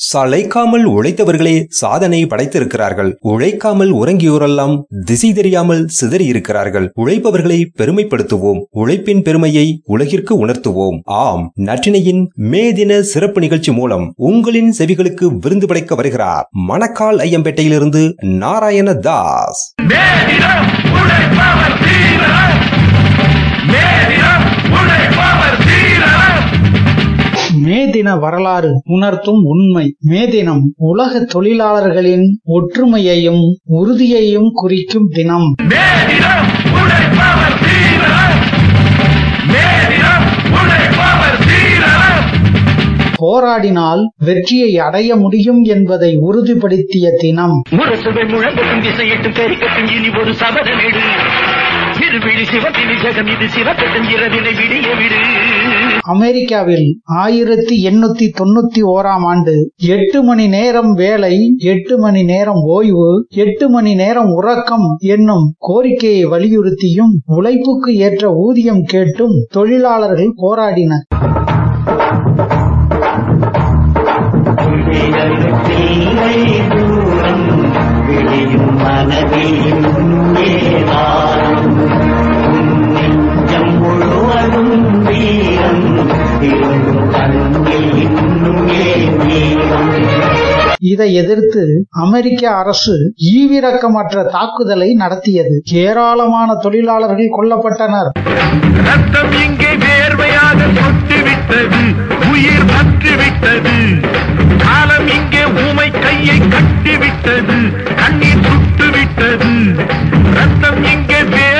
சளைக்காமல் உழைத்தவர்களே சாதனை படைத்திருக்கிறார்கள். உழைக்காமல் உறங்கியோரெல்லாம் திசை தெரியாமல் சிதறியிருக்கிறார்கள். உழைப்பவர்களை பெருமைப்படுத்துவோம். உழைப்பின் பெருமையை உலகிற்கு உணர்த்துவோம். ஆம் நற்றினையின் மே தின சிறப்பு நிகழ்ச்சி மூலம் உங்களின் செவிகளுக்கு விருந்து படைக்க வருகிறார். மணக்கால் ஐயம்பேட்டையிலிருந்து நாராயண தாஸ் மே தின வரலாறு உணர்த்தும் உண்மை. மே தினம் உலக தொழிலாளர்களின் ஒற்றுமையையும் உறுதியையும் குறிக்கும் தினம். போராடினால் வெற்றியை அடைய முடியும் என்பதை உறுதிப்படுத்திய தினம். இனி ஒரு சபதமேடு திருவிழி சிவத்தினி ஜெகம் இது சிவக்கட்டும் இரவினை விடிய விடு. அமெரிக்காவில் ஆயிரத்தி எண்ணூத்தி தொண்ணூத்தி ஓராம் ஆண்டு எட்டு மணி நேரம் வேலை எட்டு மணி நேரம் ஓய்வு எட்டு மணி நேரம் உறக்கம் என்னும் கோரிக்கையை வலியுறுத்தியும் உழைப்புக்கு ஏற்ற ஊதியம் கேட்டும் தொழிலாளர்கள் போராடினர். இதை எதிர்த்து அமெரிக்க அரசு ஈவிரக்கமற்ற தாக்குதலை நடத்தியது. ஏராளமான தொழிலாளர்கள் கொல்லப்பட்டனர். ரத்தம் இங்கே வேர்வையாக சொட்டுவிட்டது உயிர் பற்றுவிட்டது. காலம் இங்கே ஊமை கையை கட்டிவிட்டது. கண்ணீர் சுட்டுவிட்டது. ரத்தம் இங்கே வேர்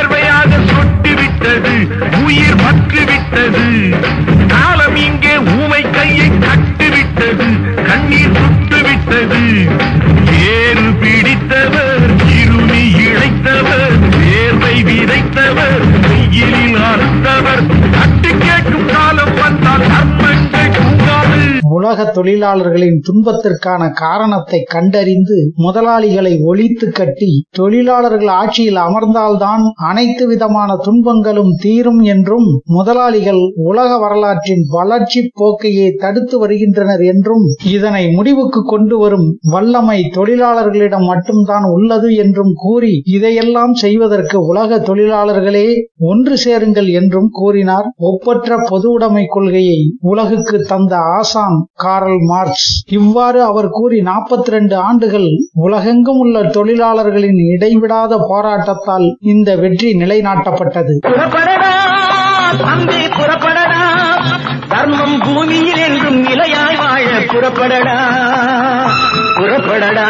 உலக தொழிலாளர்களின் துன்பத்திற்கான காரணத்தை கண்டறிந்து முதலாளிகளை ஒழித்து கட்டி தொழிலாளர்கள் ஆட்சியில் அமர்ந்தால்தான் அனைத்து விதமான துன்பங்களும் தீரும் என்றும் முதலாளிகள் உலக வரலாற்றின் வளர்ச்சி போக்கையே தடுத்து வருகின்றனர் என்றும் இதனை முடிவுக்கு கொண்டு வரும் வல்லமை தொழிலாளர்களிடம் மட்டும்தான் உள்ளது என்றும் கூறி இதையெல்லாம் செய்வதற்கு உலக தொழிலாளர்களே ஒன்று சேருங்கள் என்றும் கூறினார். ஒப்பற்ற பொது உடைமை கொள்கையை உலகுக்கு தந்த ஆசான் காரல் மார்க்ஸ். இவ்வாறு அவர் கூறி 42 ஆண்டுகள் உலகெங்கும் உள்ள தொழிலாளர்களின் இடைவிடாத போராட்டத்தால் இந்த வெற்றி நிலைநாட்டப்பட்டது. புறப்படடா தர்மம் பூமியில் என்றும் நிலையாய் வாழ புறப்படடா. புறப்படடா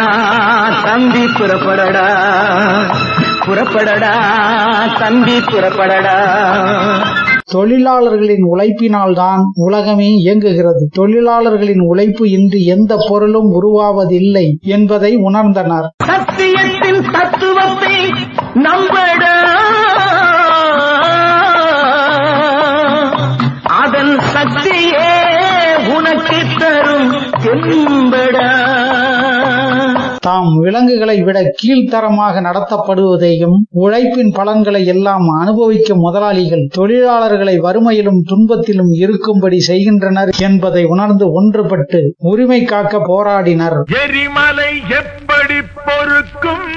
தம்பி புறப்படடா. புறப்படடா தம்பி புறப்படடா. தொழிலாளர்களின் உழைப்பினால்தான் உலகமே இயங்குகிறது. தொழிலாளர்களின் உழைப்பு இன்றி எந்த பொருளும் உருவாவதில்லை என்பதை உணர்ந்தனர். சத்தியத்தின் தத்துவத்தை நம்படா அதன் சக்தியே உனக்கு தரும் தாம் விலங்குகளை விட கீழ்த்தரமாக நடத்தப்படுவதையும் உழைப்பின் பலன்களை எல்லாம் அனுபவிக்கும் முதலாளிகள் தொழிலாளர்களை வறுமையிலும் துன்பத்திலும் இருக்கும்படி செய்கின்றனர் என்பதை உணர்ந்து ஒன்றுபட்டு உரிமை காக்க போராடினர். எரிமலை எப்படி பொறுக்கும்?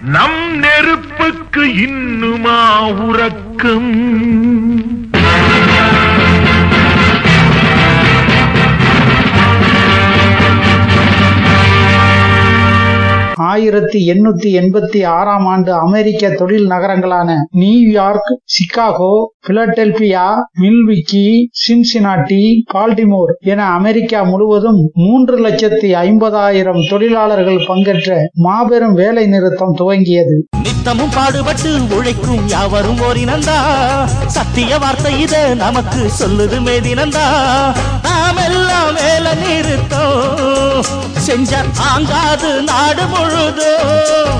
நம் நெருப்புக்கு இன்னுமா உறக்கம்? ஆயிரத்தி எண்ணூத்தி எண்பத்தி ஆறாம் ஆண்டு அமெரிக்க தொழில் நகரங்களான New York Chicago Philadelphia Milwaukee Cincinnati Baltimore என அமெரிக்கா முழுவதும் மூன்று லட்சத்தி ஐம்பதாயிரம் தொழிலாளர்கள் பங்கேற்ற மாபெரும் வேலை நிறுத்தம் துவங்கியது. நித்தமும் பாடுபட்டு உழைக்கும் யாவரும் ஓரினந்தா. சத்திய வார்த்தை இத நமக்கு சொல்லுது மேதினந்தா நாமெல்லாம் மேல நிறுத்தம் செஞ்ச தாங்காது நாடு முழுதும்.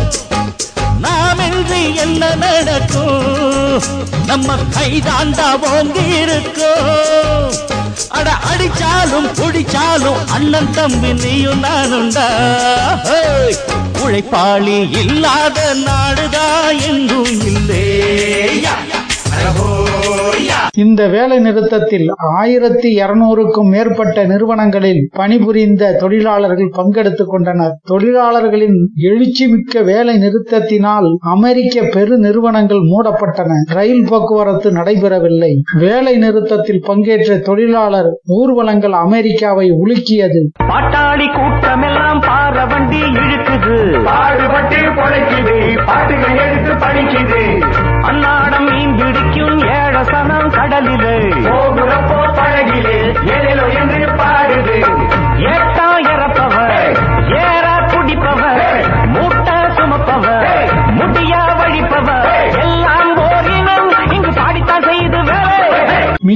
நாமின்றி என்ன நடக்கும்? நம்ம கைதாண்டா ஓங்கி இருக்கும். அட அடிச்சாலும் குடிச்சாலும் அண்ணன் தம்பி நீயும் நானுண்டா உழைப்பாளி இல்லாத நாடுதா எங்கும் இல்லையா? இந்த வேலை நிறுத்தத்தில் ஆயிரத்தி இருநூறுக்கும் மேற்பட்ட நிறுவனங்களில் பணிபுரிந்த தொழிலாளர்கள் பங்கெடுத்துக் கொண்டனர். தொழிலாளர்களின் எழுச்சிமிக்க வேலை நிறுத்தத்தினால் அமெரிக்க பெரு நிறுவனங்கள் மூடப்பட்டன. ரயில் போக்குவரத்து நடைபெறவில்லை. வேலை நிறுத்தத்தில் பங்கேற்ற தொழிலாளர் ஊர்வலங்கள் அமெரிக்காவை உலுக்கியது. பாட்டாளி கூட்டமெல்லாம் பார வண்டி இழுக்குது. பாடுபட்டு பொழைக்குது. பாட்டுகள் எடுத்து படிக்குது. அன்னாடம் மீன் பிடிக்கும் ஏழசனம் கடலிலே. போகுறப்போ பழகிலே எழிலோ என்று பாடுது.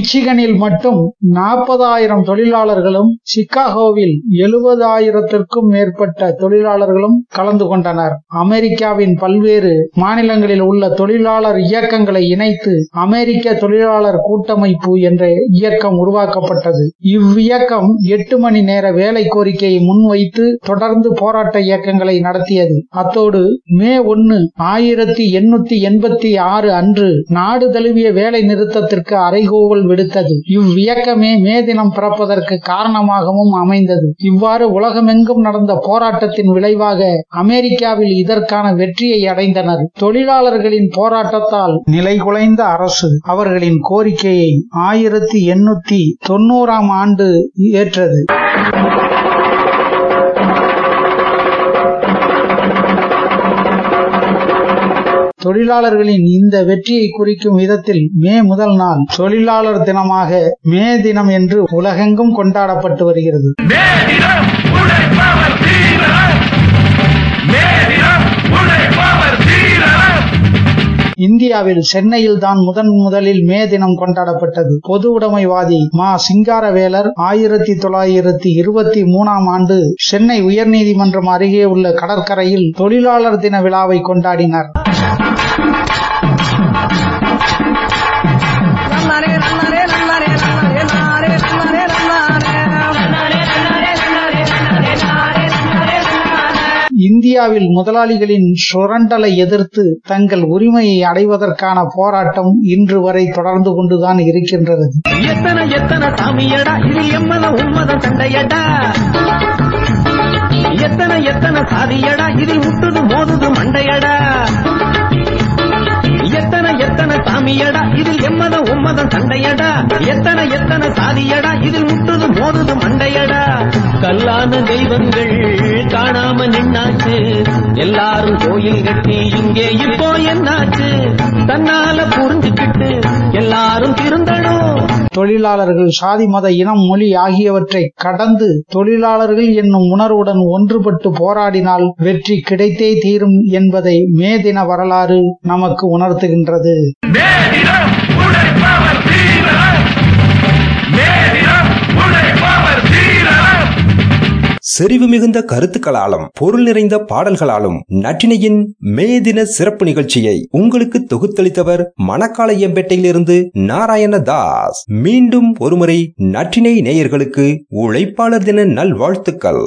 மிச்சிகனில் மட்டும் நாற்பதாயிரம் தொழிலாளர்களும் சிகாகோவில் எழுபதாயிரத்திற்கும் மேற்பட்ட தொழிலாளர்களும் கலந்து கொண்டனர். அமெரிக்காவின் பல்வேறு மாநிலங்களில் உள்ள தொழிலாளர் இயக்கங்களை இணைத்து அமெரிக்க தொழிலாளர் கூட்டமைப்பு என்ற இயக்கம் உருவாக்கப்பட்டது. இவ்வியக்கம் எட்டு மணி நேர வேலை கோரிக்கையை முன்வைத்து தொடர்ந்து போராட்ட இயக்கங்களை நடத்தியது. அத்தோடு மே ஒன்னு ஆயிரத்தி எண்ணூத்தி எண்பத்தி ஆறு அன்று நாடு தழுவிய வேலை நிறுத்தத்திற்கு அறைகோவல் விடுத்தது. இவ்வியக்கமே மே தினம் பிறப்பதற்கு காரணமாகவும் அமைந்தது. இவ்வாறு உலகமெங்கும் நடந்த போராட்டத்தின் விளைவாக அமெரிக்காவில் இதற்கான வெற்றியை அடைந்தனர். தொழிலாளர்களின் போராட்டத்தால் நிலைகுலைந்த அரசு அவர்களின் கோரிக்கையை ஆயிரத்தி எண்ணூத்தி தொண்ணூறாம் ஆண்டு ஏற்றது. தொழிலாளர்களின் இந்த வெற்றியை குறிக்கும் விதத்தில் மே முதல் நாள் தொழிலாளர் தினமாக மே தினம் என்று உலகெங்கும் கொண்டாடப்பட்டு வருகிறது. இந்தியாவில் சென்னையில் தான் முதன் முதலில் மே தினம் கொண்டாடப்பட்டது. பொது உடைமைவாதி மா சிங்காரவேலர் ஆயிரத்தி தொள்ளாயிரத்தி இருபத்தி மூணாம் ஆண்டு சென்னை உயர்நீதிமன்றம் அருகே உள்ள கடற்கரையில் தொழிலாளர் தின விழாவை கொண்டாடினார். இந்தியாவில் முதலாளிகளின் சுரண்டலை எதிர்த்து தங்கள் உரிமையை அடைவதற்கான போராட்டம் இன்று வரை தொடர்ந்து கொண்டுதான் இருக்கின்றது. எத்தனை எத்தனை சாமியடா இது சண்டையடா? எத்தனை எத்தனை சாதியடா இதில் முட்டுது மோதுது மண்டையடா? எத்தனை எத்தனை சாமியடா இதில் எம்மத உம்மதம் சண்டையடா? எத்தனை எத்தனை சாதியடா இதில் முட்டுது மோதுது மண்டையடா? கல்லான தெய்வங்கள் காணாம நின்னாச்சு எல்லாரும் கோயில் கட்டி இங்கே இப்போ என்னாச்சு? தன்னால புரிஞ்சுக்கிட்டு எல்லாரும் திருந்தணும். தொழிலாளர்கள் சாதி மத இனம் மொழி ஆகியவற்றை கடந்து தொழிலாளர்கள் என்னும் உணர்வுடன் ஒன்றுபட்டு போராடினால் வெற்றி கிடைத்தே தீரும் என்பதை மே தின வரலாறு நமக்கு உணர்த்துகின்றது. செறிவு மிகுந்த கருத்துக்களாலும் பொருள் நிறைந்த பாடல்களாலும் நட்டினையின் மே தின சிறப்பு நிகழ்ச்சியை உங்களுக்கு தொகுத்தளித்தவர் மணக்காளையம்பேட்டையிலிருந்து நாராயண தாஸ் மீண்டும் ஒருமுறை நற்றினை நேயர்களுக்கு உழைப்பாளர் தின நல்வாழ்த்துக்கள்.